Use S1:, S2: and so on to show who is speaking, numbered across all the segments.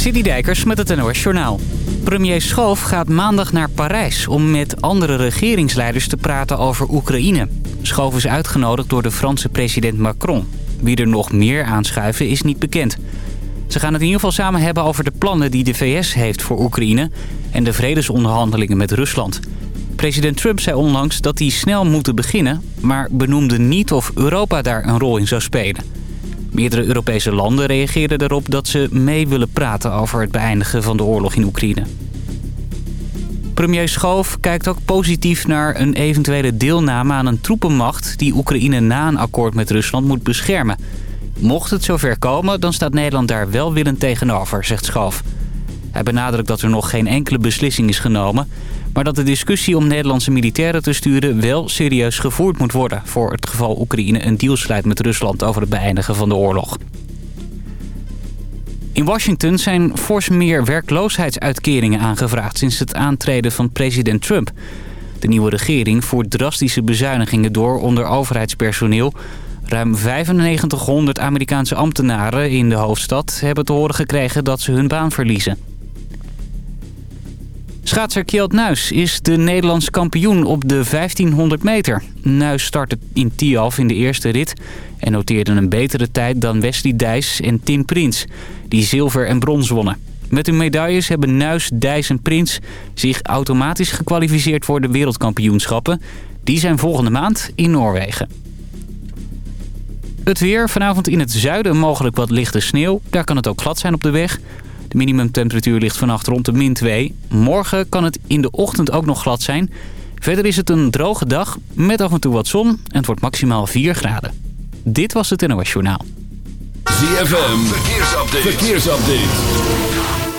S1: City Dijkers met het NOS Journaal. Premier Schoof gaat maandag naar Parijs om met andere regeringsleiders te praten over Oekraïne. Schoof is uitgenodigd door de Franse president Macron. Wie er nog meer aanschuiven is niet bekend. Ze gaan het in ieder geval samen hebben over de plannen die de VS heeft voor Oekraïne... en de vredesonderhandelingen met Rusland. President Trump zei onlangs dat die snel moeten beginnen... maar benoemde niet of Europa daar een rol in zou spelen. Meerdere Europese landen reageerden erop dat ze mee willen praten... over het beëindigen van de oorlog in Oekraïne. Premier Schoof kijkt ook positief naar een eventuele deelname aan een troepenmacht... die Oekraïne na een akkoord met Rusland moet beschermen. Mocht het zover komen, dan staat Nederland daar welwillend tegenover, zegt Schoof. Hij benadrukt dat er nog geen enkele beslissing is genomen... maar dat de discussie om Nederlandse militairen te sturen wel serieus gevoerd moet worden... voor het geval Oekraïne een deal sluit met Rusland over het beëindigen van de oorlog. In Washington zijn fors meer werkloosheidsuitkeringen aangevraagd... sinds het aantreden van president Trump. De nieuwe regering voert drastische bezuinigingen door onder overheidspersoneel... Ruim 9500 Amerikaanse ambtenaren in de hoofdstad hebben te horen gekregen dat ze hun baan verliezen. Schaatser Kjeld Nuis is de Nederlands kampioen op de 1500 meter. Nuis startte in Tialf in de eerste rit en noteerde een betere tijd dan Wesley Dijs en Tim Prins, die zilver en brons wonnen. Met hun medailles hebben Nuis, Dijs en Prins zich automatisch gekwalificeerd voor de wereldkampioenschappen. Die zijn volgende maand in Noorwegen. Het weer. Vanavond in het zuiden mogelijk wat lichte sneeuw. Daar kan het ook glad zijn op de weg. De minimumtemperatuur ligt vannacht rond de min 2. Morgen kan het in de ochtend ook nog glad zijn. Verder is het een droge dag met af en toe wat zon. En het wordt maximaal 4 graden. Dit was het NOS Journaal.
S2: ZFM. Verkeersupdate. Verkeersupdate.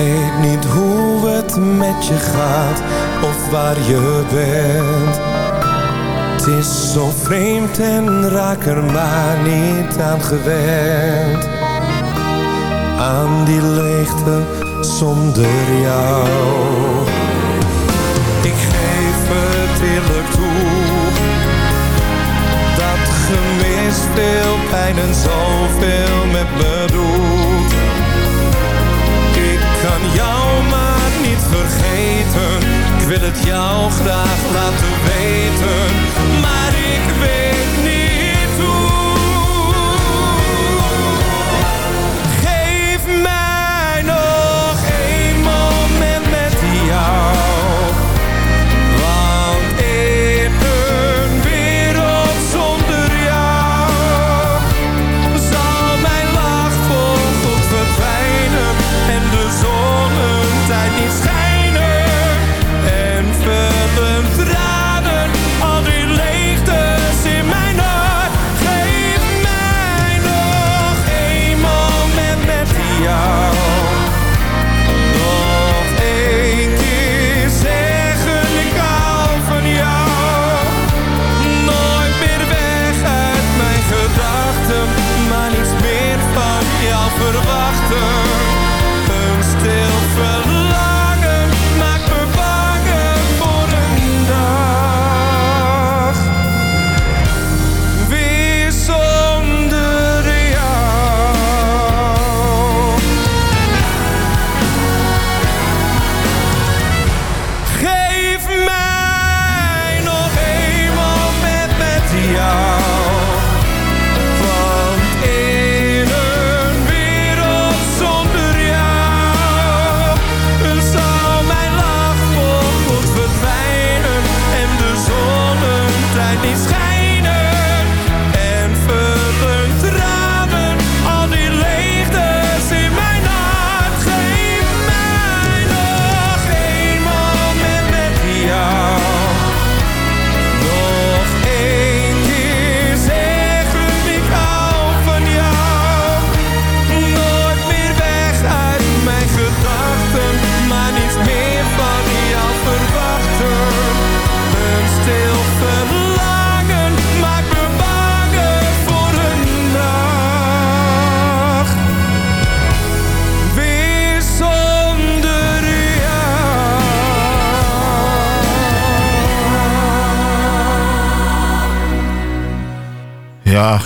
S3: weet niet hoe het met je gaat of waar je bent. Het is zo vreemd en raak er maar niet aan gewend. Aan die leegte zonder jou. Ik geef het eerlijk toe. Dat gemis veel pijn en zoveel met me doet jou maar niet vergeten. Ik wil het jou graag laten weten, maar ik weet niet hoe.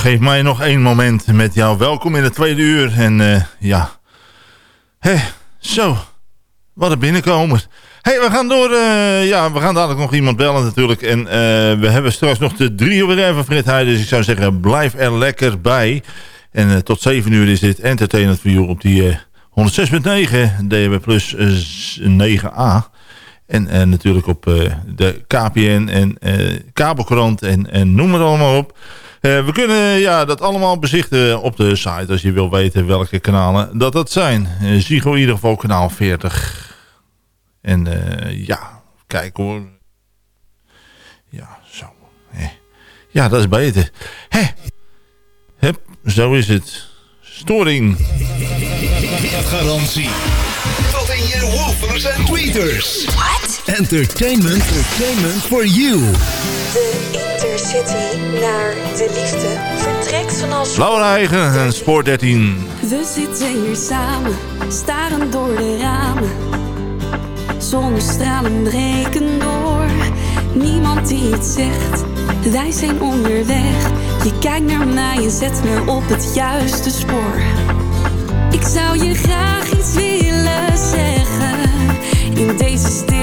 S3: Geef mij nog
S4: één moment met jou. Welkom in het tweede uur. En uh, ja, Hé, zo, wat een binnenkomer. hey, we gaan door. Uh, ja, we gaan dadelijk nog iemand bellen natuurlijk. En uh, we hebben straks nog de drie uur weer Heij. Dus ik zou zeggen, blijf er lekker bij. En tot zeven uur is dit Entertainment View op die 106.9 DB Plus 9A. En natuurlijk op de KPN en kabelkrant en, en noem het allemaal op. Uh, we kunnen ja, dat allemaal bezichten op de site als je wil weten welke kanalen dat dat zijn. Uh, Zigo in ieder geval kanaal 40. En uh, ja, kijk hoor. Ja, zo. Ja, dat is beter. Hup, zo is het. Storing.
S5: Garantie. Je woofers en tweeters.
S6: What?
S5: Entertainment, entertainment for you.
S6: De Intercity naar de liefde vertrekt vanaf...
S4: Laura Eigen en Spoor 13.
S7: We zitten hier samen, staren door de ramen. Zonnestralen breken door. Niemand die iets zegt, wij zijn onderweg. Je kijkt naar mij en zet me op het juiste spoor. Ik zou je graag iets willen in deze stilte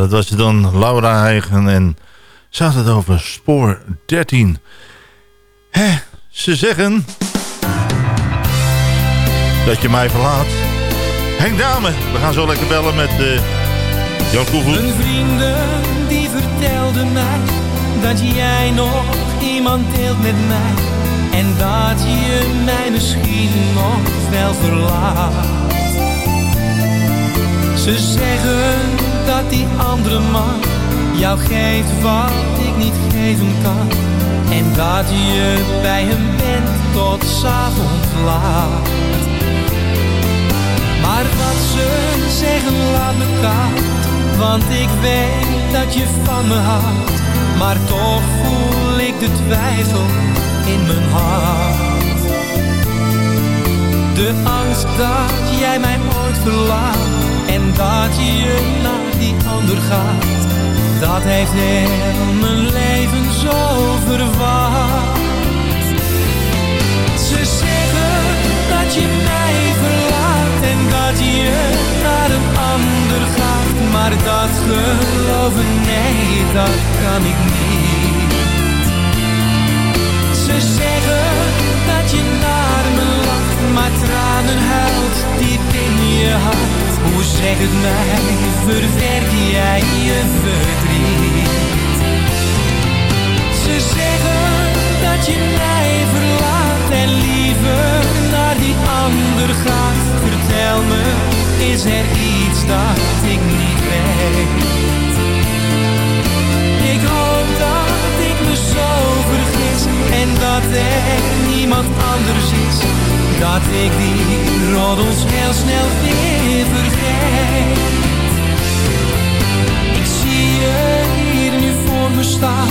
S7: dat was
S4: dan Laura Eigen en ze had het over spoor 13. Hè, ze zeggen dat je mij verlaat. Henk Dame, we gaan zo lekker bellen met uh, Jan Koevoet.
S8: Een vrienden die vertelde mij dat jij nog iemand deelt met mij. En dat je mij misschien nog wel verlaat. Ze zeggen dat die andere man jou geeft wat ik niet geven kan. En dat je bij hem bent tot s'avond laat. Maar wat ze zeggen laat me koud, want ik weet dat je van me houdt. Maar toch voel ik de twijfel in mijn hart. De angst dat jij mij ooit verlaat en dat je naar die ander gaat. Dat heeft heel mijn leven zo verwacht. Ze zeggen dat je mij verlaat en dat je naar een ander gaat. Maar dat geloven, nee, dat kan ik niet. Ze zeggen dat je naar me lacht, maar tranen huilt diep in je hart. Hoe zeg het mij, verwerk jij je verdriet? Ze zeggen dat je mij verlaat en liever naar die ander gaat. Vertel me, is er iets dat ik niet weet? En dat er niemand anders is. Dat ik die roddels heel snel weer vergeet. Ik zie je hier nu voor me staan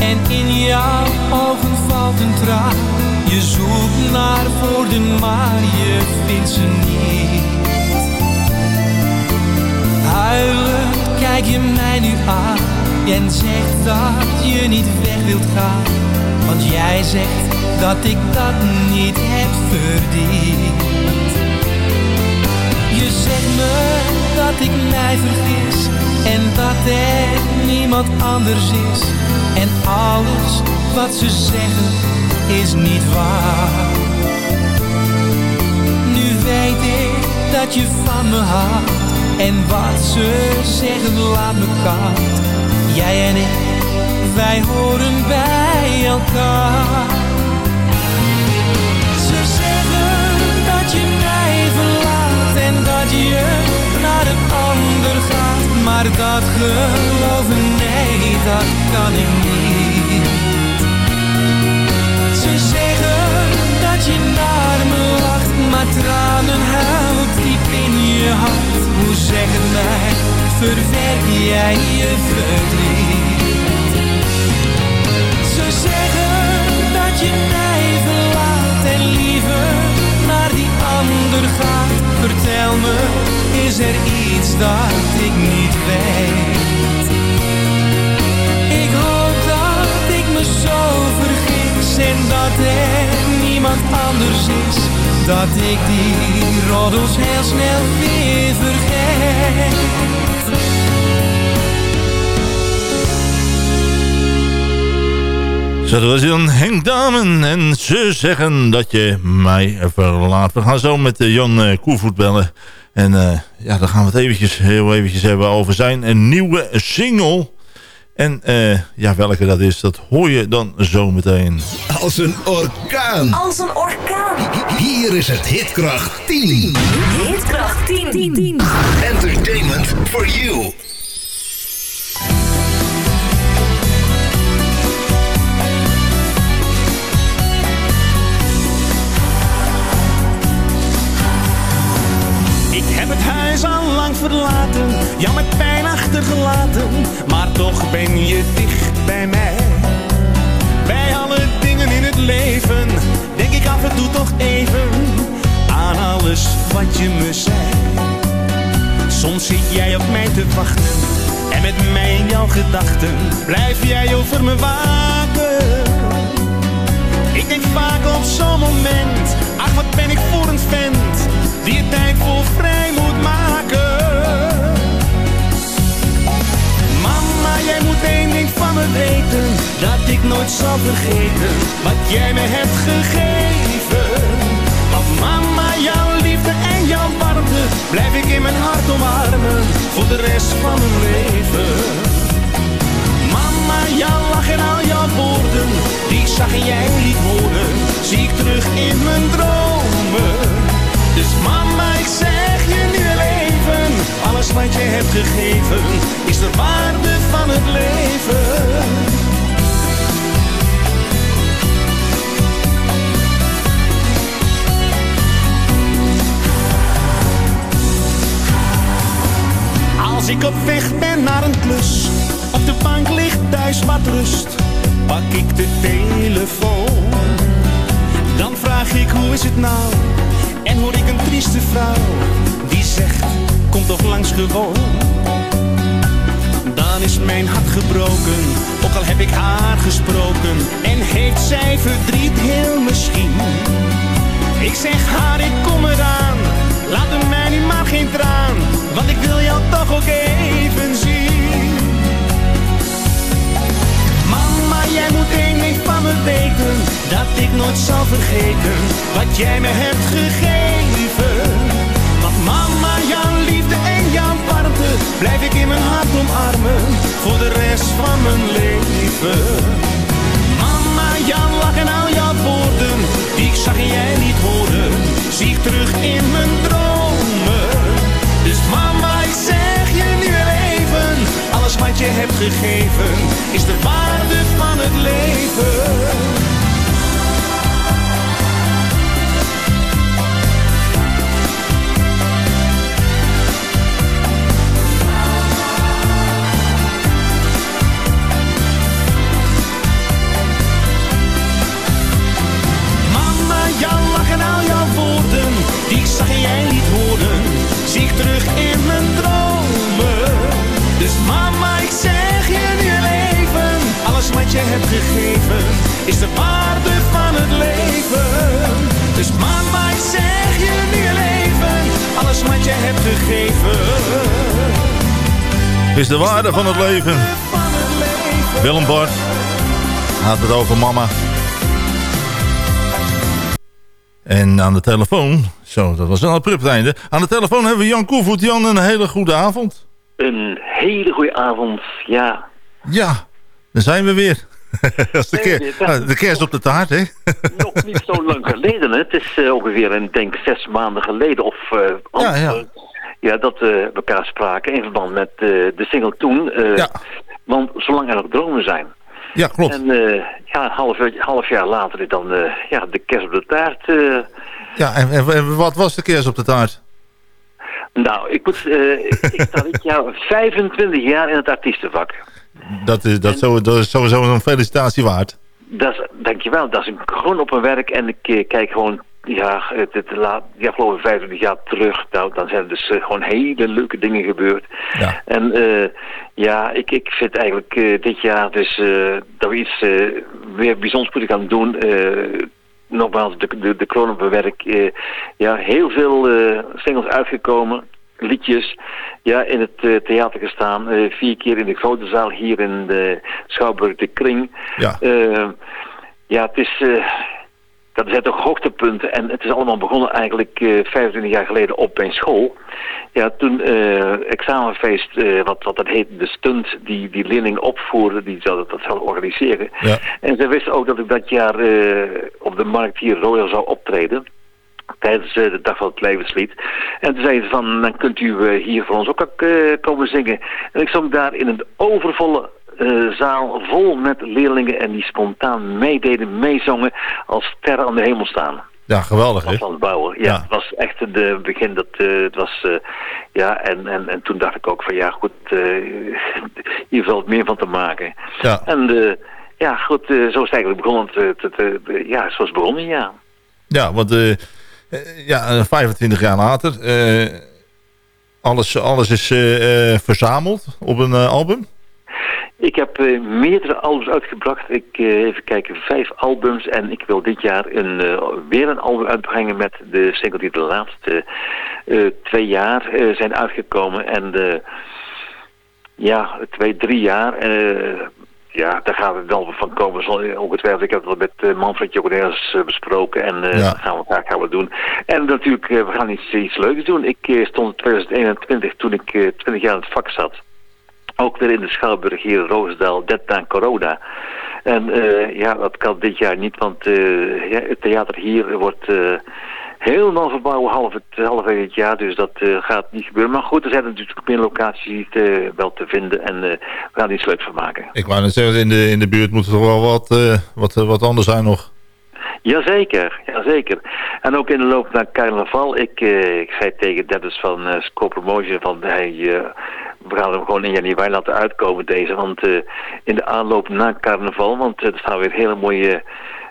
S8: en in jouw ogen valt een traan. Je zoekt naar woorden, maar je vindt ze niet. Huilend kijk je mij nu aan en zegt dat je niet weg wilt gaan. Want jij zegt dat ik dat niet heb verdiend. Je zegt me dat ik mij vergis en dat er niemand anders is. En alles wat ze zeggen is niet waar. Nu weet ik dat je van me houdt en wat ze zeggen laat me koud. Jij en ik, wij horen bij elkaar. Ze zeggen dat je mij verlaat en dat je naar een ander gaat. Maar dat geloven, nee, dat kan ik niet. Ze zeggen dat je naar me lacht, maar tranen huilt diep in je hart. Hoe zeg het mij, verwerk jij je verdriet? Dat ik niet weet? Ik hoop dat ik me zo vergis en dat er niemand anders is. Dat ik die roddels heel snel weer vergeet.
S4: Zo, dat was dan Henk Damen. En ze zeggen dat je mij verlaat. We gaan zo met uh, Jan uh, Koevoet bellen. En uh, ja, dan gaan we het eventjes, heel eventjes hebben over zijn een nieuwe single. En ja, welke dat is, dat hoor je dan zo meteen.
S5: Als een orkaan.
S6: Als een orkaan.
S5: Hier is het Hitkracht 10.
S6: Hitkracht 10. 10. 10.
S5: Entertainment for you.
S9: Ja met pijn achtergelaten, maar toch ben je dicht bij mij. Bij alle dingen in het leven, denk ik af en toe toch even aan alles wat je me zei. Soms zit jij op mij te wachten, en met mij in jouw gedachten blijf jij over me waken. Ik denk vaak op zo'n moment, ach wat ben ik voor een vent, die je tijd voor vrij moet maken. Me weten, dat ik nooit zal vergeten, wat jij me hebt gegeven. Want mama, jouw liefde en jouw warmte, blijf ik in mijn hart omarmen, voor de rest van mijn leven. Mama, jouw lach en al jouw woorden, die zag jij liet horen, zie ik terug in mijn dromen. Dus mama, ik zeg je wat je hebt gegeven, is de waarde van het leven. Als ik op weg ben naar een klus, op de bank ligt thuis wat rust, pak ik de telefoon. Dan vraag ik hoe is het nou, en hoor ik een trieste vrouw, die zegt, toch langs gewoon. Dan is mijn hart gebroken, ook al heb ik haar gesproken, en heeft zij verdriet heel misschien. Ik zeg haar, ik kom eraan, laat er mij nu maar geen traan, want ik wil jou toch ook even zien. Mama, jij moet één ding van me weten, dat ik nooit zal vergeten, wat jij me hebt gegeven. Gegeven, is de waarde van het leven. Is de waarde van het leven. Dus mama, ik zeg je nu leven, alles wat je hebt gegeven.
S4: Is de waarde van het leven. Willem Bart. Had het over mama. En aan de telefoon, zo, dat was een abrupt einde. Aan de telefoon hebben we Jan Koevoet. Jan, een hele goede avond.
S10: Een hele goede avond, ja.
S4: Ja, daar zijn we weer. Dat is de,
S10: Nee,
S4: keer,
S10: dat-
S4: nou, de kerst op de taart, hè?
S10: Nog niet zo lang geleden, hè. Het is eh, ongeveer, een, denk zes maanden geleden of... eh,
S4: Ja, ja.
S10: eh, ja, dat we elkaar spraken in verband met de single toen. eh, Want zolang er nog dromen zijn.
S4: Ja, klopt.
S10: En ja, een half, half jaar later is dan ja, de kerst op de taart...
S4: Ja, en, en- wat was de kerst op de taart?
S10: nou, ik moet... ik ik sta dit jaar 25 jaar in het artiestenvak.
S4: Dat is, dat, zo, dat is sowieso een felicitatie waard.
S10: Dat is, dankjewel. Dat is een, gewoon op mijn werk en ik eh, kijk gewoon, ja, het, het, laat, ja, geloof ik 25 jaar terug. Nou, dan zijn er dus eh, gewoon hele leuke dingen gebeurd.
S4: Ja.
S10: En eh, ja, ik, ik vind eigenlijk dit jaar dus dat we iets weer bijzonders moeten gaan doen. Nogmaals, de, de, de kroon op mijn werk. ja, heel veel singles uitgekomen. Liedjes, ja, in het eh, theater gestaan. eh, vier keer in de grote zaal hier in de Schouwburg de Kring.
S4: Ja.
S10: Eh, ja, het is... dat zijn toch hoogtepunten. En het is allemaal begonnen eigenlijk eh 25 jaar geleden op mijn school. Ja, toen examenfeest, wat, wat dat heet, de stunt, die, die leerlingen opvoeren, die zouden dat zelf organiseren.
S4: Ja.
S10: En ze wisten ook dat ik dat jaar op de markt hier Royal zou optreden. Tijdens eh, de Dag van het Levenslied. En toen zeiden ze van, dan kunt u eh, hier voor ons ook eh, komen zingen. En ik zong daar in een overvolle zaal vol met leerlingen en die spontaan meededen, meezongen als sterren aan de hemel staan.
S4: Ja, geweldig, hè?
S10: Van het bouwen. Ja,
S4: Ja.
S10: het was echt het begin. Dat, het was, ja, en, en, en toen dacht ik ook van ja, goed, hier valt meer van te maken.
S4: Ja.
S10: En ja, goed, zo is het eigenlijk begonnen. Te, te, te- ja, zoals begonnen, ja.
S4: Ja, want ja, eh, 25 jaar later, eh, alles, alles is eh, eh, verzameld op een eh, album.
S10: Ik heb eh, meerdere albums uitgebracht. Ik eh, even kijken, vijf albums. En ik wil dit jaar een, eh, weer een album uitbrengen met de single die de laatste eh, twee jaar eh, zijn uitgekomen. En eh, ja, twee, drie jaar. Eh, ja, daar gaat het wel van komen. Zo, Ongetwijfeld, ik heb het al met eh, Manfred Jokonelis besproken. En eh
S4: Ja.
S10: dat gaan we, daar gaan we doen. En natuurlijk, eh, we gaan iets, iets leuks doen. Ik eh, stond in 2021, toen ik eh 20 jaar in het vak zat ook weer in de Schouwburg hier in Roosdaal, dit aan corona. En eh, ja, dat kan dit jaar niet, want eh, ja, het theater hier wordt eh, helemaal verbouwen half het, half het jaar, dus dat gaat niet gebeuren. Maar goed, er zijn natuurlijk meer locaties wel te vinden en we gaan er iets leuks van maken.
S4: Ik wou net zeggen, in de, in de buurt moet er toch wel wat, eh, wat, wat anders zijn nog.
S10: Jazeker, jazeker. En ook in de loop naar carnaval. Ik, ik zei tegen Dennis van uh, Score Promotion van hij, we gaan hem gewoon in januari laten uitkomen deze. Want eh, in de aanloop naar carnaval, want eh, er staan weer hele mooie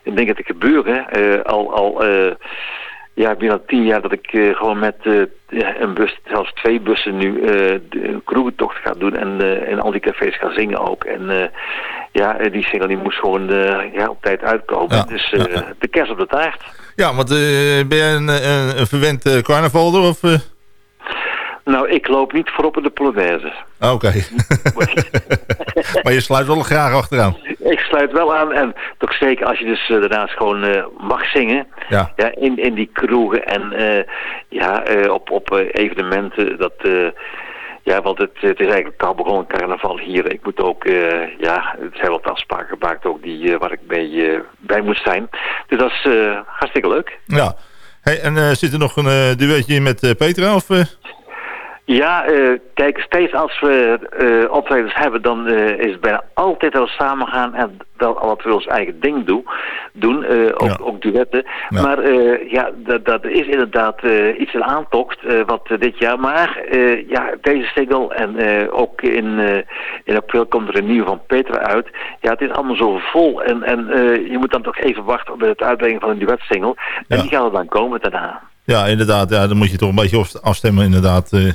S10: eh, dingen te gebeuren. Al al ja, bijna tien jaar dat ik gewoon met een bus, zelfs twee bussen nu, de- een kroegentocht ga doen en in al die cafés ga zingen ook. En ja, die single die moest gewoon ja, op tijd uitkomen.
S4: Ja,
S10: dus de kerst op de taart.
S4: Ja, want ben jij een, een, een verwend carnavalder? Of?
S10: Nou, ik loop niet voorop in de Polonaise.
S4: Oké. maar je sluit wel graag achteraan.
S10: Ik sluit wel aan en toch zeker als je dus eh, daarnaast gewoon eh, mag zingen.
S4: Ja.
S10: Ja, in, in die kroegen en eh, ja, op, op evenementen. Dat, ja, want het, het is eigenlijk al begonnen carnaval hier. Ik moet ook, ja, er zijn wat afspraken gemaakt ook die, waar ik mee, bij moet zijn. Dus dat is hartstikke leuk.
S4: Ja. Hey, en zit er nog een duetje in met Petra? Of?
S10: Ja, uh, kijk, steeds als we uh, optredens hebben, dan uh, is het bijna altijd wel samen gaan en dat wat we ons eigen ding doen, doen ook, ja. ook duetten. Ja. Maar ja, dat, dat is inderdaad iets in aantocht wat dit jaar. Maar ja, deze single en ook in, in april komt er een nieuwe van Petra uit. Ja, het is allemaal zo vol en, en je moet dan toch even wachten op het uitbrengen van een duetsingle. En die gaan er dan komen daarna.
S4: Ja, inderdaad. Ja, dan moet je toch een beetje afstemmen, inderdaad. Uh,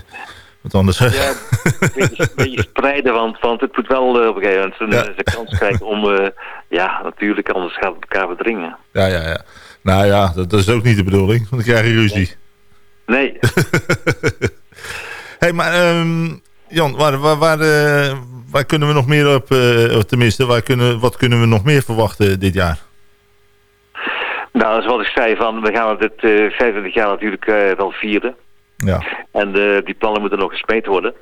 S4: wat anders.
S10: Ja, een beetje, een beetje spreiden, want, want het moet wel uh, op een gegeven moment een, ja. kans krijgen om... Uh, ja, natuurlijk, anders gaat het elkaar verdringen.
S4: Ja, ja, ja. Nou ja, dat, dat is ook niet de bedoeling, want dan krijg je ruzie.
S10: Nee.
S4: hey, maar um, Jan, waar, waar, waar, waar, kunnen we nog meer op... tenminste, waar kunnen, wat kunnen we nog meer verwachten dit jaar?
S10: Nou, dat is wat ik zei, van, we gaan dit uh, 25 jaar natuurlijk uh, wel vieren.
S4: Ja.
S10: En uh, die plannen moeten nog gesmeed worden.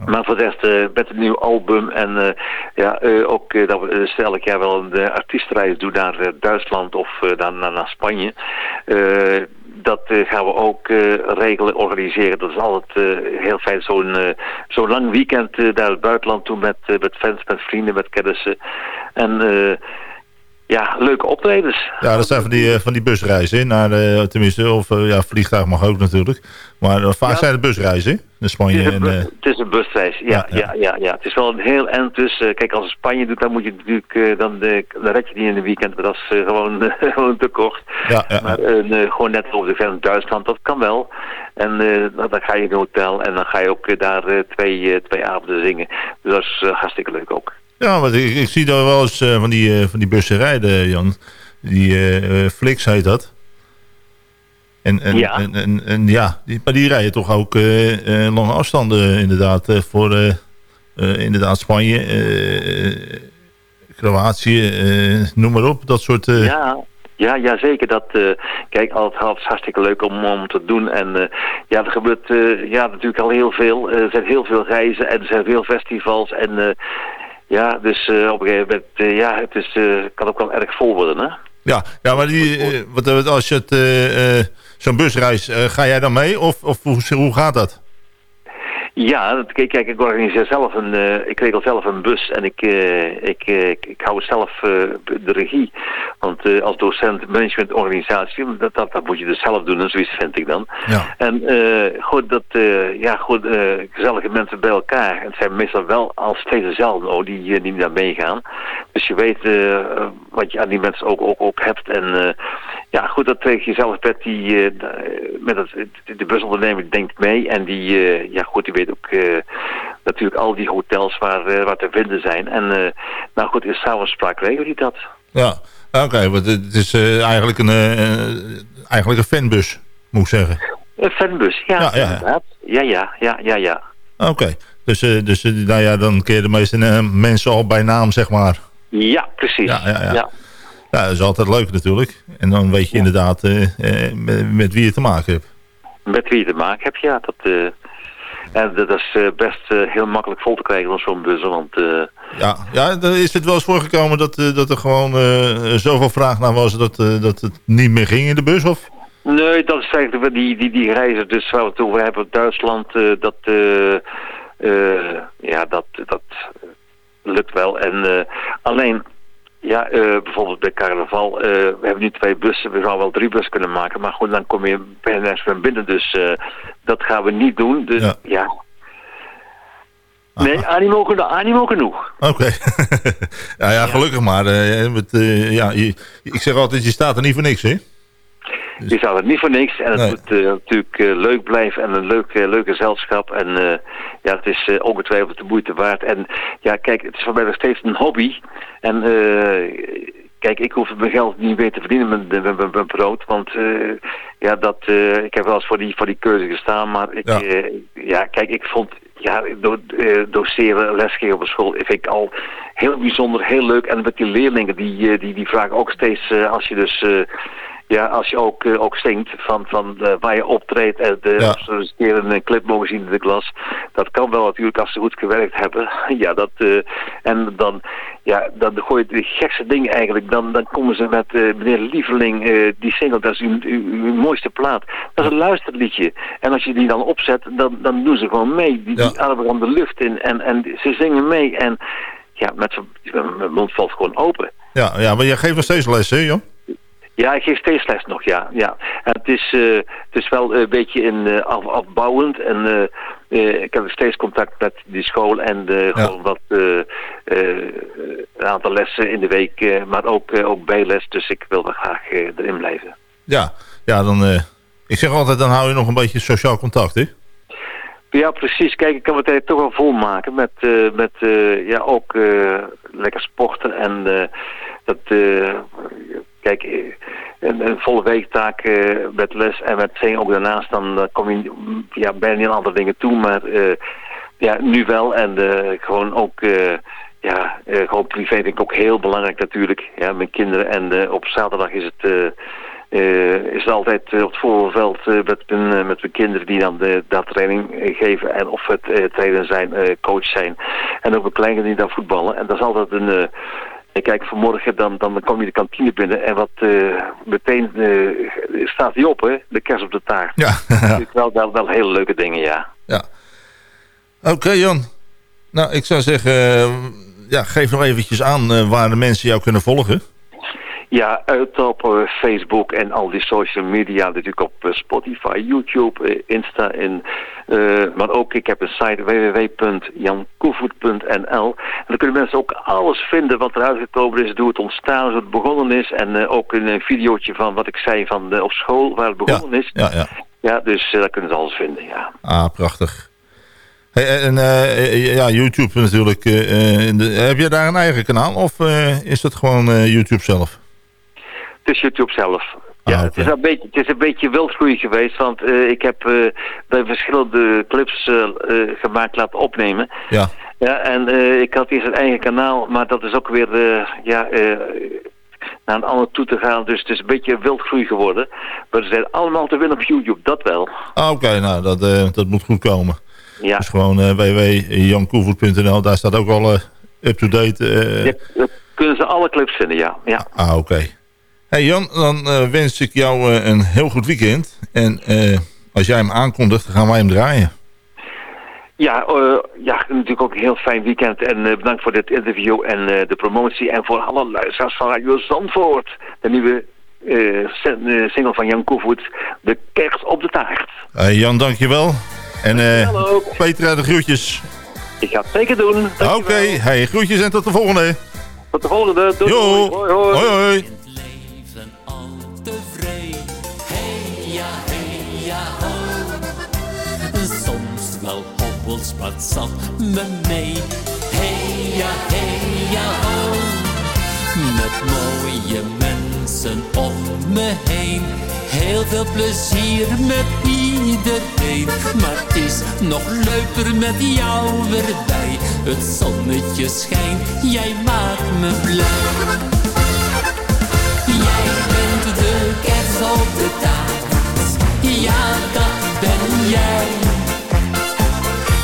S10: Oh. Maar voor de rest, uh, met een nieuw album en ja, ook dat we elk jaar wel een artiestenreis doen naar Duitsland of naar, naar, Spanje. dat gaan we ook regelen, organiseren. Dat is altijd heel fijn, zo'n zo'n lang weekend naar het buitenland toe met, met fans, met vrienden, met kennissen. En ja, leuke optredens.
S4: Ja, dat zijn van die, van die busreizen, naar, uh, tenminste, of uh, ja, vliegtuig mag ook natuurlijk. Maar vaak ja, zijn het busreizen, in Spanje.
S10: Het is,
S4: een,
S10: het is een busreis, ja, ja, ja. ja, ja. Het is wel een heel eind dus, kijk, als je Spanje doet, dan moet je natuurlijk, dan, dan red je niet in een weekend, maar dat is gewoon, gewoon te kort.
S4: Ja, ja,
S10: maar gewoon net over de grens Duitsland, dat kan wel. En dan, dan ga je in een hotel en dan ga je ook daar twee, twee avonden zingen. Dus dat is hartstikke leuk ook.
S4: Ja, want ik, ik zie daar wel eens uh, van, die, uh, van die bussen rijden, Jan. Die uh, Flix heet dat. En, en,
S10: ja.
S4: En, en, en, ja, die, maar die rijden toch ook lange afstanden inderdaad. voor inderdaad Spanje, Kroatië, noem maar op. Dat soort...
S10: Ja, ja, ja, zeker. Dat, uh, kijk, altijd is hartstikke leuk om, om te doen. En uh, ja, er gebeurt uh, ja, natuurlijk al heel veel. er zijn heel veel reizen en er zijn veel festivals. En ja, dus uh, op een gegeven moment, uh, ja, het is, uh, kan ook wel erg vol worden, hè?
S4: Ja, ja maar die, wat, als je het, zo'n busreis, ga jij dan mee? Of, of hoe, hoe gaat dat?
S10: Ja, kijk, kijk ik organiseer zelf een, uh, ik regel zelf een bus en ik, uh, ik, uh, ik, hou zelf de regie. Want als docent managementorganisatie, dat, dat, dat moet je dus zelf doen en zoiets vind ik dan.
S4: Ja.
S10: En goed, dat, ja, goed, gezellige mensen bij elkaar. Het zijn meestal wel al steeds dezelfde oh, die, die daar meegaan. Dus je weet wat je aan die mensen ook, ook, ook hebt. En ja, goed, dat kreeg je zelf met die, met het, de busonderneming denkt mee. En die, ja goed, die weet ook uh, natuurlijk al die hotels waar, waar te vinden zijn. En nou goed, in samenspraak regelt hij dat.
S4: Ja, oké, okay, want het is eigenlijk, een, eigenlijk een fanbus, moet ik zeggen.
S10: Een fanbus, ja, ja, ja. inderdaad. Ja, ja, ja, ja, ja.
S4: Oké, okay. dus, dus nou ja, dan je de meeste mensen al bij naam, zeg maar.
S10: Ja, precies.
S4: Ja, ja, ja. ja. Ja dat is altijd leuk natuurlijk. En dan weet je inderdaad met, met, wie je te maken hebt.
S10: Met wie je te maken hebt, ja. Dat, en dat is eh, best eh, heel makkelijk vol te krijgen dan zo'n bus. Want, uh...
S4: ja, ja, dan is het wel eens voorgekomen dat, dat er gewoon zoveel vraag naar was dat, dat het niet meer ging in de bus? Of?
S10: Nee, dat is eigenlijk die, die, die reizen dus waar we het over hebben. Duitsland, dat, ja, dat, dat lukt wel. En alleen ja, uh, bijvoorbeeld bij carnaval. Uh, we hebben nu twee bussen. We zouden wel drie bussen kunnen maken. Maar goed, dan kom je bijna van binnen. Dus uh, dat gaan we niet doen. Dus ja. ja. Nee, animo, animo genoeg.
S4: Oké. Okay. ja, ja, gelukkig maar. Met, ja, je, ik zeg altijd, je staat er niet voor niks, hè?
S10: Dus... Je staat er niet voor niks. En het nee. moet natuurlijk leuk blijven. En een leuk, leuke gezelschap. En ja, het is ongetwijfeld de moeite waard. En ja, kijk, het is voor mij nog steeds een hobby. En kijk, ik hoef mijn geld niet meer te verdienen met, met, met, met brood. Want ja, dat, ik heb wel eens voor die, voor die keuze gestaan. Maar ik, ja. ja kijk, ik vond ja, do, doseren, lesgeven op school vind ik al heel bijzonder, heel leuk. En met die leerlingen, die, die, die vragen ook steeds, als je dus ja, als je ook, eh, ook zingt van, van uh, waar je optreedt en de,
S4: Ja.
S10: een keer een, eh, clip mogen zien in de klas. Dat kan wel natuurlijk als ze goed gewerkt hebben. ja, dat, eh, en dan, ja, dan gooi je de gekste dingen eigenlijk. Dan, dan komen ze met eh, meneer Lieveling, eh, die single, dat is uw, uw, uw mooiste plaat. Dat is een luisterliedje. En als je die dan opzet, dan, dan doen ze gewoon mee. Die, die armen gaan de lucht in en, en ze zingen mee. En ja, met mijn mond valt gewoon open.
S4: Ja, ja, maar jij geeft nog steeds les, hè, Jan?
S10: Ja, ik geef steeds les nog, ja. ja. En het, is, eh, het is wel een beetje in, eh, af, afbouwend. En eh, ik heb nog steeds contact met die school en gewoon wat een aantal lessen in de week. maar ook, ook bijles, dus ik wil wel graag erin blijven.
S4: Ja, ja dan... ik zeg altijd, dan hou je nog een beetje sociaal contact, hè?
S10: Ja, precies. Kijk, ik kan mijn tijd toch wel volmaken met, met ja, ook lekker sporten en dat, kijk, eh, een, een volle weektaak eh, met les en met zingen ook daarnaast, dan kom je mm, ja, bijna niet aan andere dingen toe, maar eh, ja, nu wel en gewoon ook... ja, gewoon privé vind ik ook heel belangrijk natuurlijk. Ja, mijn kinderen en op zaterdag is het... eh, is altijd op het voorveld met, mijn, met mijn kinderen die dan de, dat training geven. En of het trainer zijn, coach zijn. En ook mijn kleinen die dan voetballen. En dat is altijd een... ik kijk vanmorgen, dan, dan kom je de kantine binnen en wat eh, meteen eh, staat die op, hè? De kerst op de taart.
S4: Ja.
S10: Wel, wel, wel hele leuke dingen, ja.
S4: Ja. Oké, Jan. Nou, ik zou zeggen... ja, geef nog eventjes aan eh, waar de mensen jou kunnen volgen.
S10: Ja, uit op eh, Facebook en al die social media, natuurlijk op eh, Spotify, YouTube, eh, Insta. En, maar ook, ik heb een site www.jankoevoet.nl. En dan kunnen mensen ook alles vinden wat eruit gekomen is, hoe het ontstaan is, hoe het begonnen is. En ook een, videootje van wat ik zei van de, op school, waar het begonnen is.
S4: Ja, ja.
S10: Ja, dus eh, daar kunnen ze alles vinden, ja.
S4: Ah, prachtig. Hey, en ja, YouTube natuurlijk. de- heb je daar een eigen kanaal of is dat gewoon YouTube zelf?
S10: Het is YouTube zelf.
S4: Ah,
S10: Ja, het, is een beetje, het is een beetje wildgroei geweest, want eh, ik heb eh, bij verschillende clips eh, gemaakt laten opnemen.
S4: Ja.
S10: Ja, en eh, ik had eerst een eigen kanaal, maar dat is ook weer eh, ja, eh, naar een ander toe te gaan. Dus het is een beetje wildgroei geworden. Maar ze zijn allemaal te winnen op YouTube, dat wel.
S4: Ah, Oké, nou, dat, eh, dat moet goed komen.
S10: Ja.
S4: Dus gewoon eh www.jankoevoet.nl, daar staat ook al up-to-date. eh,
S10: Ja, kunnen ze alle clips vinden, ja. ja.
S4: Ah, oké. Hey Jan, dan eh, wens ik jou eh, een heel goed weekend. En eh, als jij hem aankondigt, dan gaan wij hem draaien.
S10: Ja, ja, natuurlijk ook een heel fijn weekend. En bedankt voor dit interview en de promotie. En voor alle luisteraars van Radio Zandvoort. De nieuwe sin- single van Jan Koevoet. De kerst op de taart.
S4: Jan, dankjewel. En
S10: Hallo.
S4: Petra, de groetjes.
S10: Ik ga het zeker doen.
S4: Oké, hey, groetjes en tot de volgende.
S10: Tot de volgende. Doei. Hoi, hoi.
S4: Hoi, hoi.
S11: Het zat me mee. Hey ja, hey ja, ho. Met mooie mensen om me heen. Heel veel plezier met iedereen. Maar het is nog leuker met jou erbij. Het zonnetje schijnt, jij maakt me blij. Jij bent de kers op de taart. Ja, dat ben jij.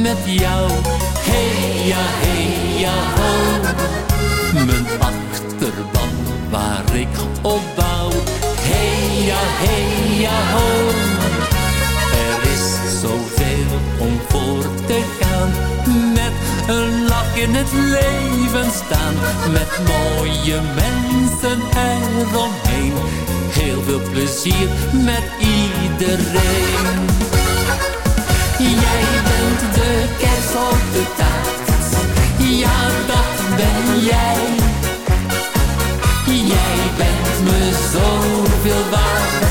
S11: met jou. Hey ja, hey ja, ho. Mijn achterban waar ik op bouw. Hey ja, hey ja, ho. Er is zoveel om voor te gaan. Met een lach in het leven staan. Met mooie mensen eromheen. Heel veel plezier met iedereen. Jij Ja, dat ben
S12: Jij bent me zoveel waard.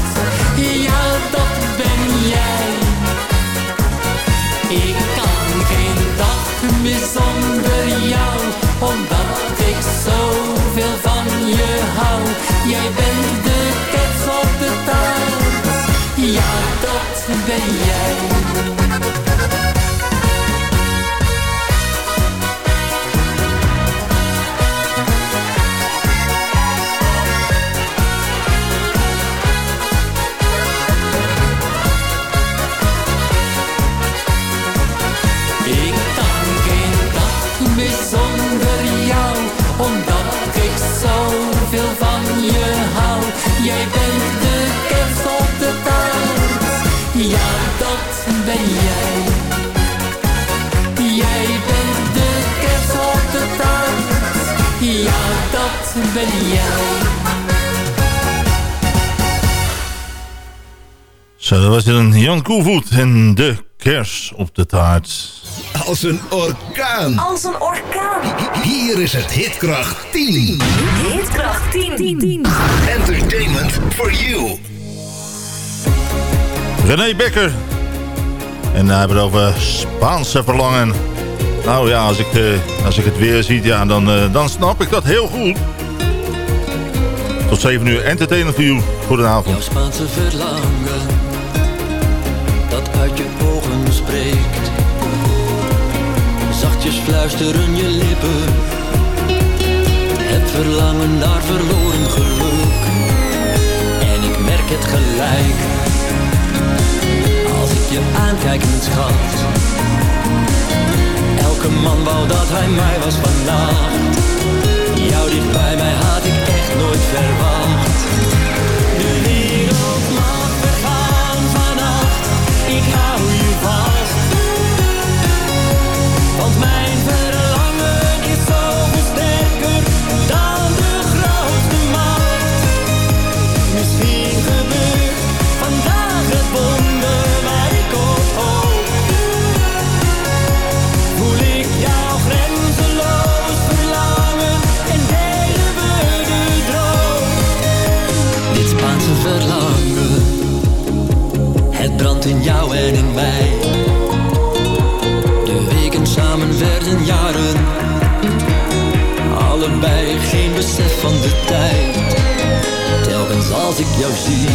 S12: Ja, dat ben jij. Ik kan geen dag meer zonder jou, omdat ik zoveel van je hou. Jij bent de kets op de taart. Ja, dat ben jij. Jij bent de kerst op de taart, ja dat ben jij. Jij bent de kerst op de taart, ja dat ben jij.
S4: Zo, dat was een Jan Koevoet en de kers op de taart.
S5: Als een orkaan.
S6: Als een orkaan.
S5: Hier is het Hitkracht 10.
S6: Hitkracht 10.
S5: Entertainment for you.
S4: René Becker. En hij hebben het over Spaanse verlangen. Nou ja, als ik, eh, als ik het weer zie, ja, dan, eh, dan snap ik dat heel goed. Tot 7 uur Entertainment for you. Goedenavond.
S12: Jouw Spaanse verlangen, dat uit je Zachtjes fluisteren je lippen, het verlangen naar verloren geluk. En ik merk het gelijk, als ik je aankijk, mijn schat. Elke man wou dat hij mij was vannacht. Jou dicht bij mij had ik echt nooit verwacht. Allebei geen besef van de tijd. Telkens als ik jou zie,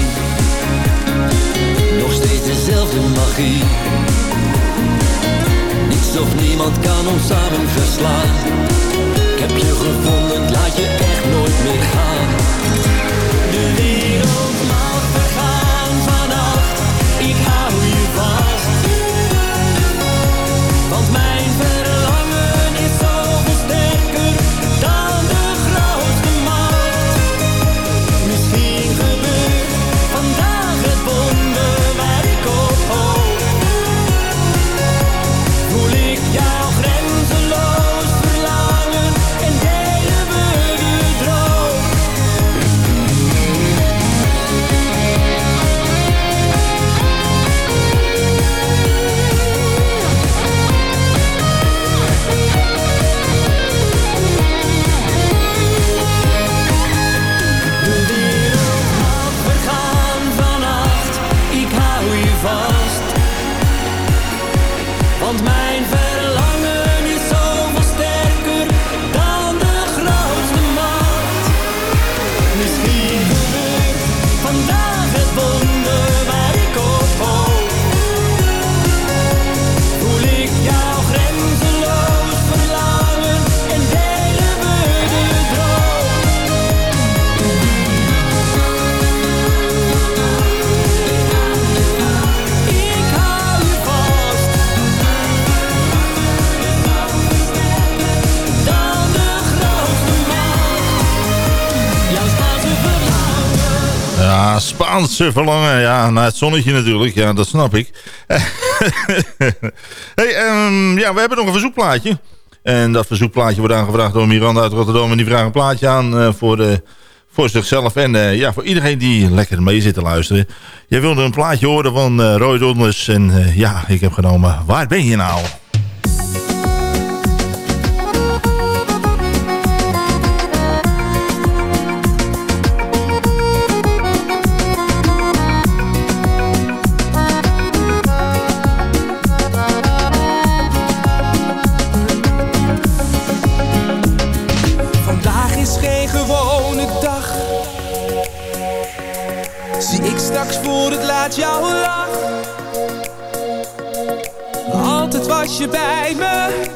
S12: nog steeds dezelfde magie. Niets of niemand kan ons samen verslaan. Ik heb je gevonden, laat je echt nooit meer gaan. De wereld
S4: Ja, Spaanse verlangen. Ja, naar het zonnetje natuurlijk. Ja, dat snap ik. hey, ehm, ja, we hebben nog een verzoekplaatje. En dat verzoekplaatje wordt aangevraagd door Miranda uit Rotterdam. En die vraagt een plaatje aan eh, voor, de, voor zichzelf. En eh, ja, voor iedereen die lekker mee zit te luisteren. Jij wilde een plaatje horen van eh, Roy Donders. En eh, ja, ik heb genomen Waar ben je nou?
S8: Jouw lach Altijd was je bij me.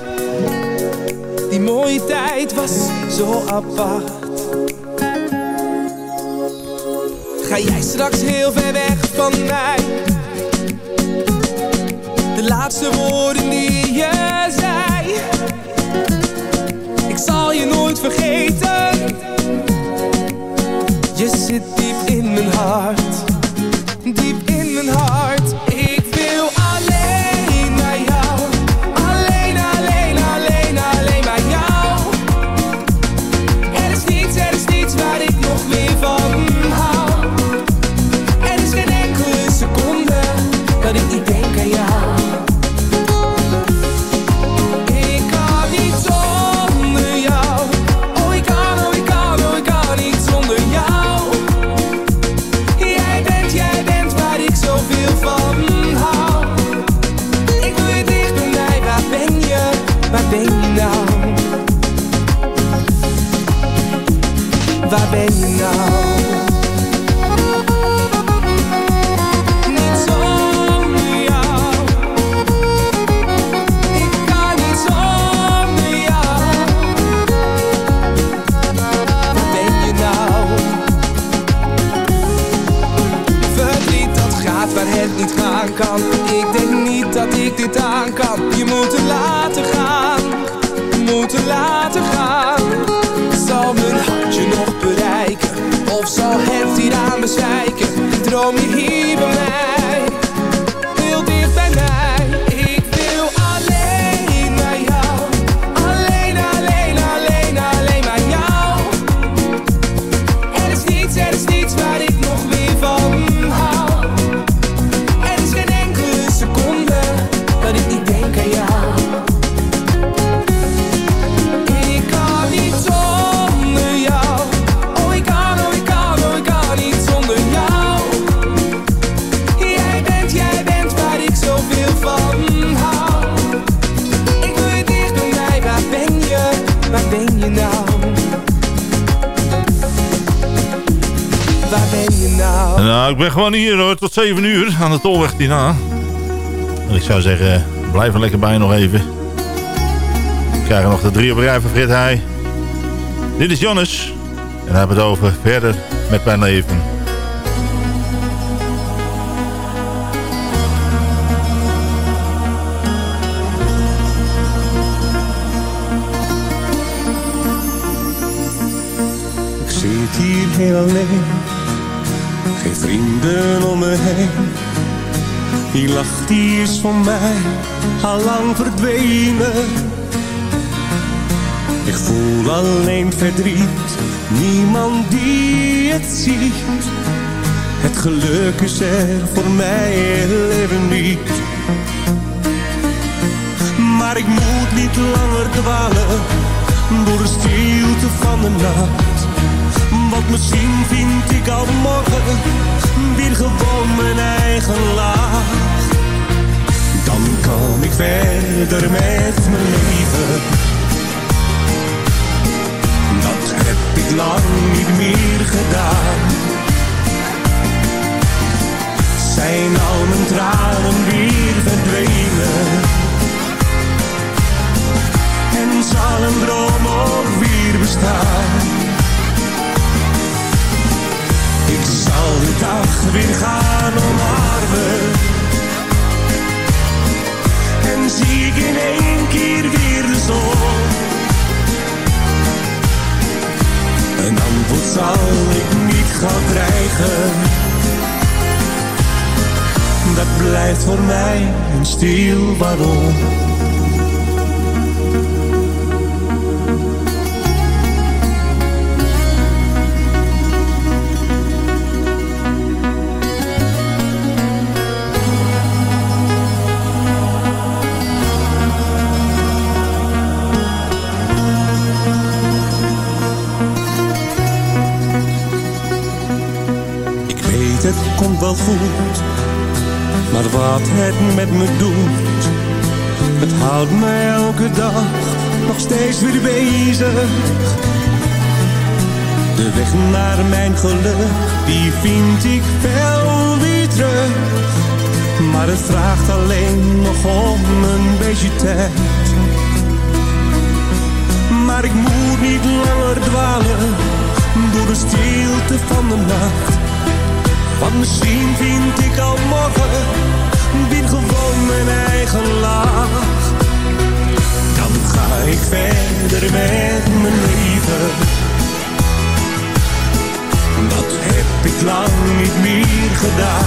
S8: Die mooie tijd was zo apart. Ga jij straks heel ver weg van mij? De laatste woorden die je zei. Ik zal je nooit vergeten. Je zit diep in mijn hart ik ben
S4: gewoon hier hoor, tot 7 uur aan de tolweg hierna. En ik zou zeggen, blijf er lekker bij nog even. We krijgen nog de drie op rij van Frit. Dit is Jannes. En heeft het over verder met mijn leven.
S3: Ik zit hier heel alleen, om me heen. Die lach die is van mij al lang verdwenen. Ik voel alleen verdriet, niemand die het ziet. Het geluk is er voor mij leven niet. Maar ik moet niet langer dwalen door de stilte van de nacht. Want misschien vind ik al morgen weer gewoon mijn eigen laag. Dan kan ik verder met mijn leven. Dat heb ik lang niet meer gedaan. Zijn al mijn tranen weer verdwenen? En zal een droom ook weer bestaan? Zal de dag weer gaan omarmen. En zie ik in één keer weer de zon. Een antwoord zal ik niet gaan krijgen. Dat blijft voor mij een stil waarom. Maar wat het met me doet, het houdt me elke dag nog steeds weer bezig. De weg naar mijn geluk, die vind ik wel weer terug. Maar het vraagt alleen nog om een beetje tijd. Maar ik moet niet langer dwalen door de stilte van de nacht. Want misschien vind ik al morgen weer gewoon mijn eigen lach. Dan ga ik verder met mijn leven. Dat heb ik lang niet meer gedaan.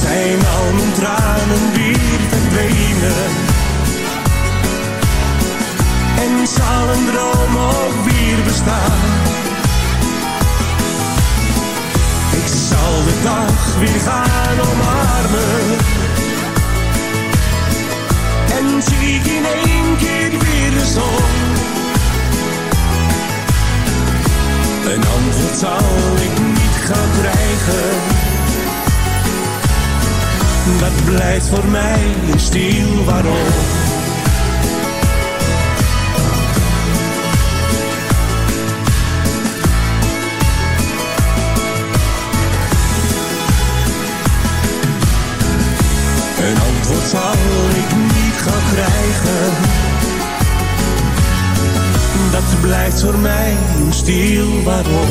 S3: Zijn al mijn tranen weer verdwenen? En zal een droom ook weer bestaan? Weer gaan omarmen. En zie ik in één keer weer de zon. Een antwoord zal ik niet gaan krijgen. Dat blijft voor mij een stil waarom. Blijft voor mij een stil waarom.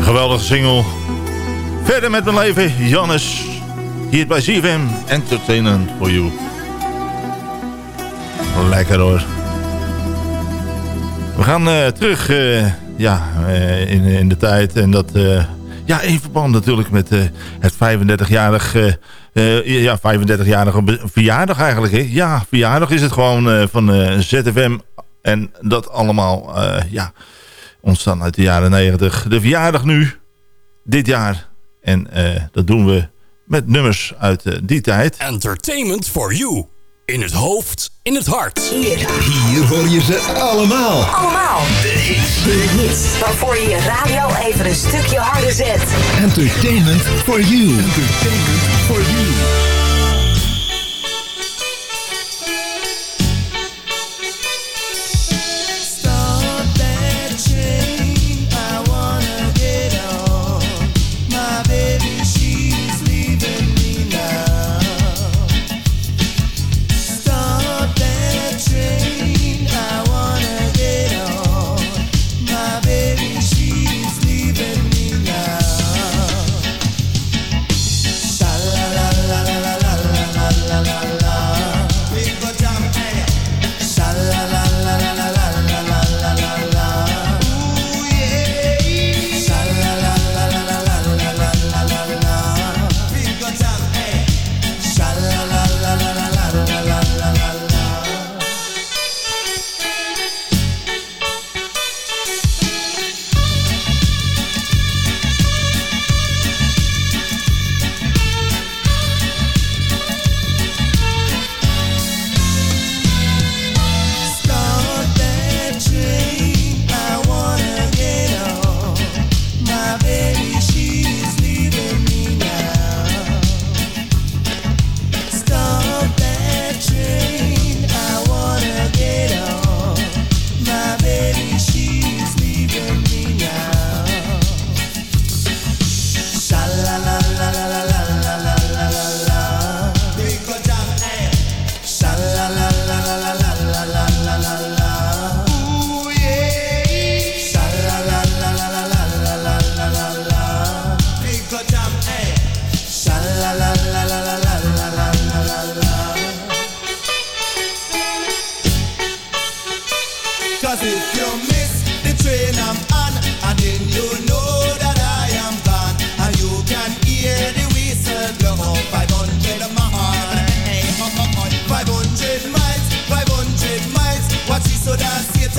S4: Geweldige single. Verder met mijn leven, Jannes. Hier bij ZFM Entertainment for You. Lekker hoor. We gaan uh, terug uh, ja, uh, in, in de tijd. En dat ja, in verband natuurlijk met het 35-jarig... ja, 35-jarige verjaardag eigenlijk. Hè? Ja, verjaardag is het gewoon van ZFM. En dat allemaal ja, ontstaan uit de jaren 90. De verjaardag nu, dit jaar. En dat doen we met nummers uit die tijd.
S2: Entertainment for you. In het hoofd, in het hart.
S6: Hier.
S5: Hier hoor je ze allemaal.
S6: Allemaal.
S5: De hits.
S6: De hits. Waarvoor je je radio even een stukje harder zet.
S5: Entertainment for you. Entertainment for you.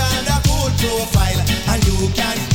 S13: on a cool profile, and you can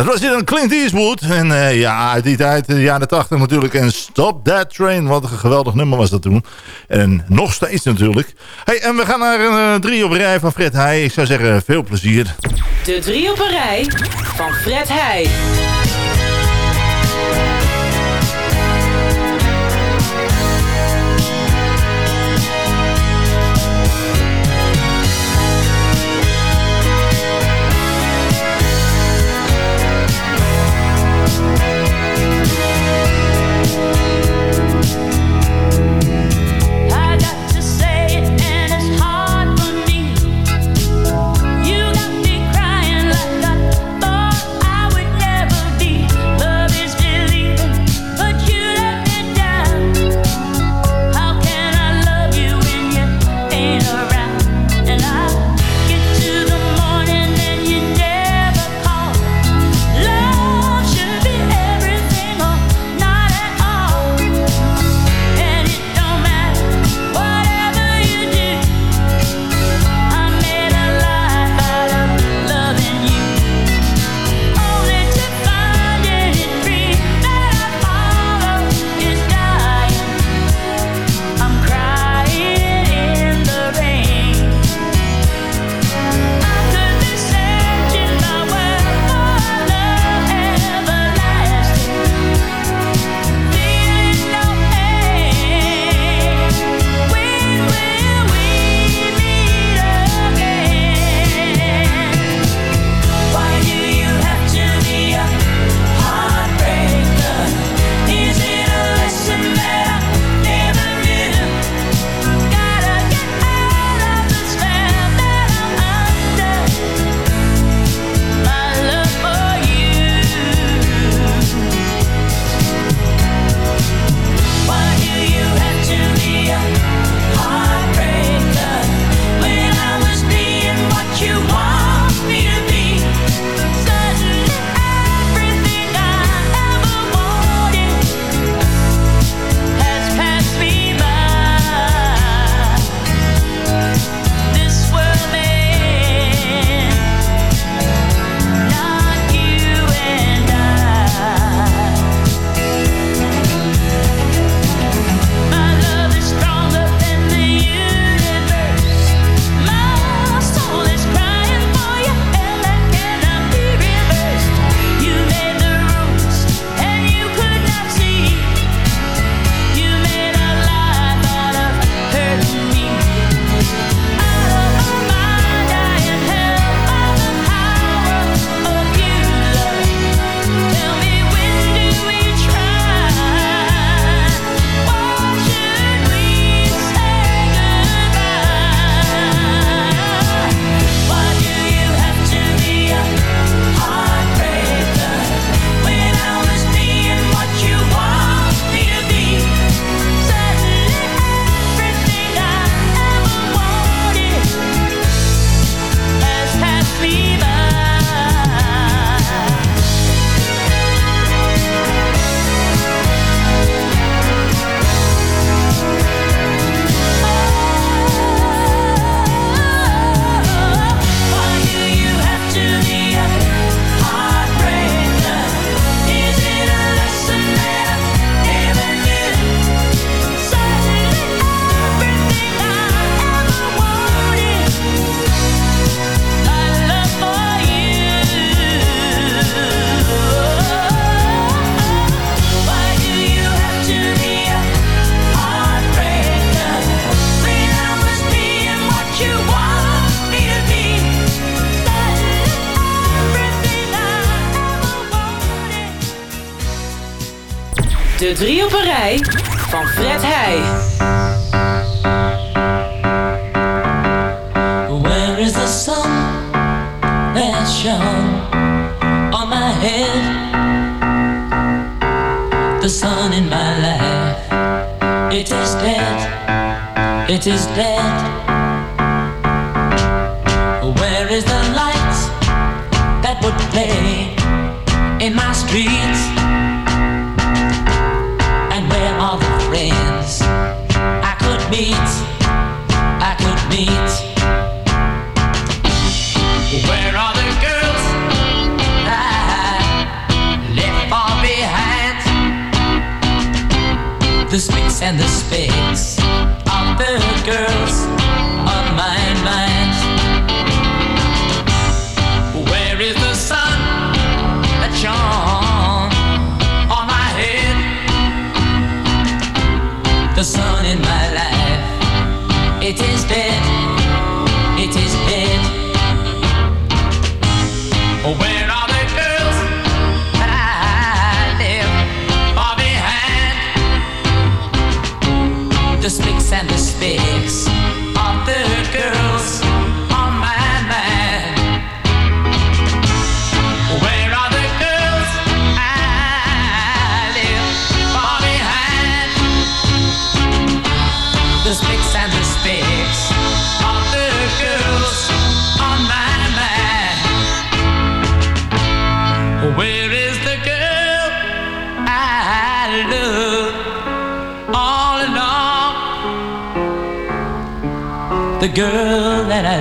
S4: Dat was hier dan Clint Eastwood. En uh, ja, uit die tijd, de jaren 80 natuurlijk. En Stop That Train. Wat een geweldig nummer was dat toen. En nog steeds natuurlijk. Hey, en we gaan naar een uh, drie op rij van Fred Heij. Ik zou zeggen, veel plezier.
S13: De drie op rij van Fred Heij. Drie op een rij van Fred Heij.
S11: Where is the sun that shone on my head? The sun in my life, it is dead, it is dead. Where is the light that would play in my streets? the girl that I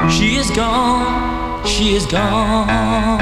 S11: love. She is gone, she is gone.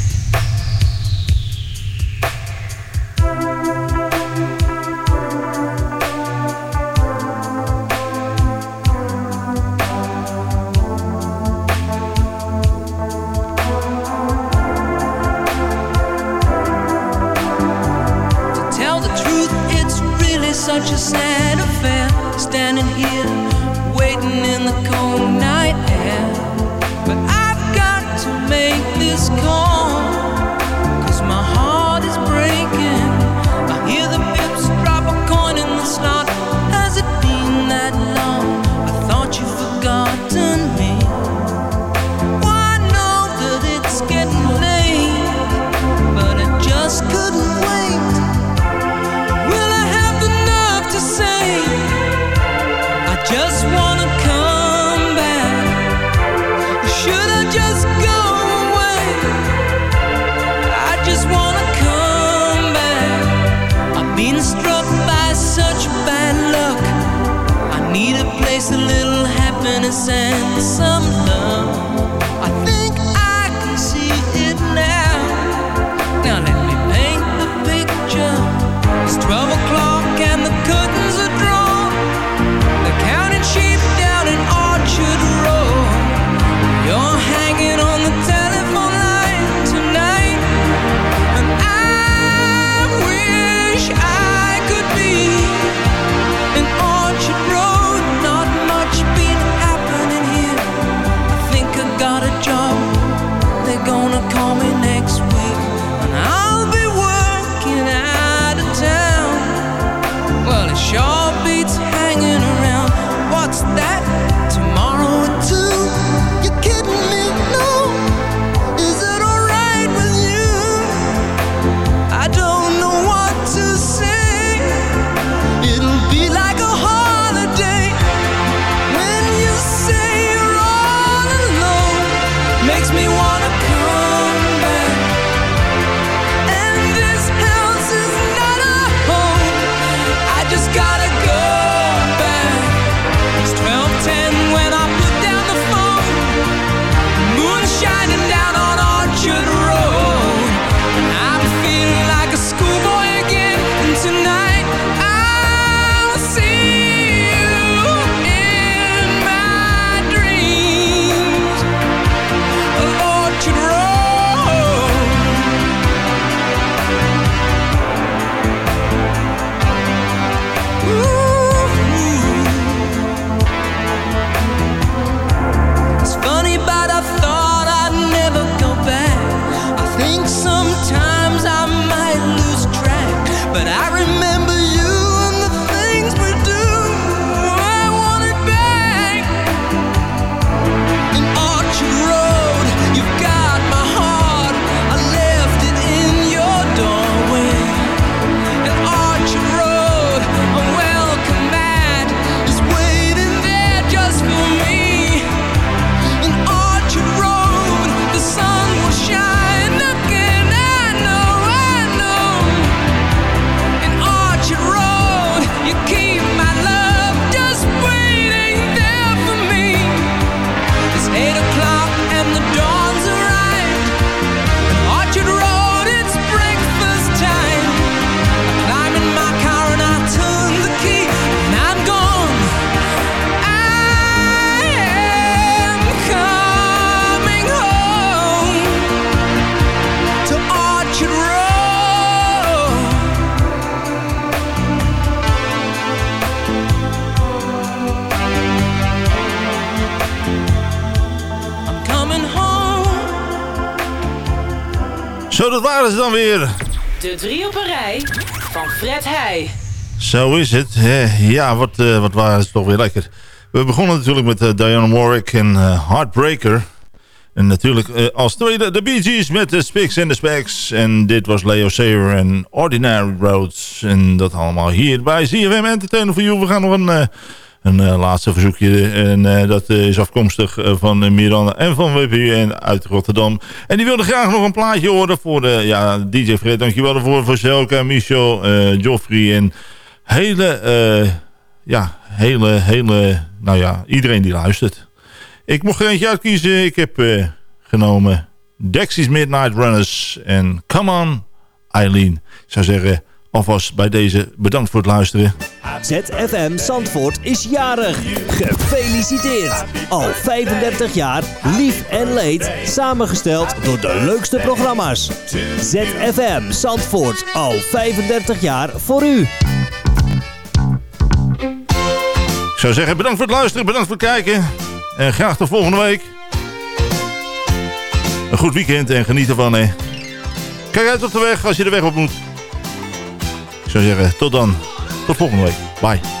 S4: Dan weer.
S13: De drie op een rij van Fred Heij.
S4: Zo is het. Ja, wat, uh, wat waren ze toch weer lekker. We begonnen natuurlijk met uh, Diana Warwick en uh, Heartbreaker. En natuurlijk als tweede de Bee Gees met de Spiks en de Specs. En dit was Leo Sayer en Ordinary Roads. En dat allemaal hier bij ZFM Entertainer voor You. We gaan nog een een uh, laatste verzoekje. En uh, dat uh, is afkomstig van Miranda en van WPN uit Rotterdam. En die wilde graag nog een plaatje horen voor de ja, DJ Fred. Dankjewel ervoor. Voor Selka, Michel, Joffrey en hele, ja, hele, hele, nou ja, iedereen die luistert. Ik mocht er eentje uitkiezen. Ik heb genomen Dexys Midnight Runners en Come On Eileen. Ik zou zeggen... Alvast bij deze bedankt voor het luisteren.
S14: ZFM Zandvoort is jarig. Gefeliciteerd. Al 35 jaar lief en leed. Samengesteld door de leukste programma's. ZFM Zandvoort. Al 35 jaar voor u.
S4: Ik zou zeggen bedankt voor het luisteren. Bedankt voor het kijken. En graag tot volgende week. Een goed weekend en geniet ervan. Hè. Kijk uit op de weg als je de weg op moet. Zou zeggen, tot dan. Tot volgende week. Bye.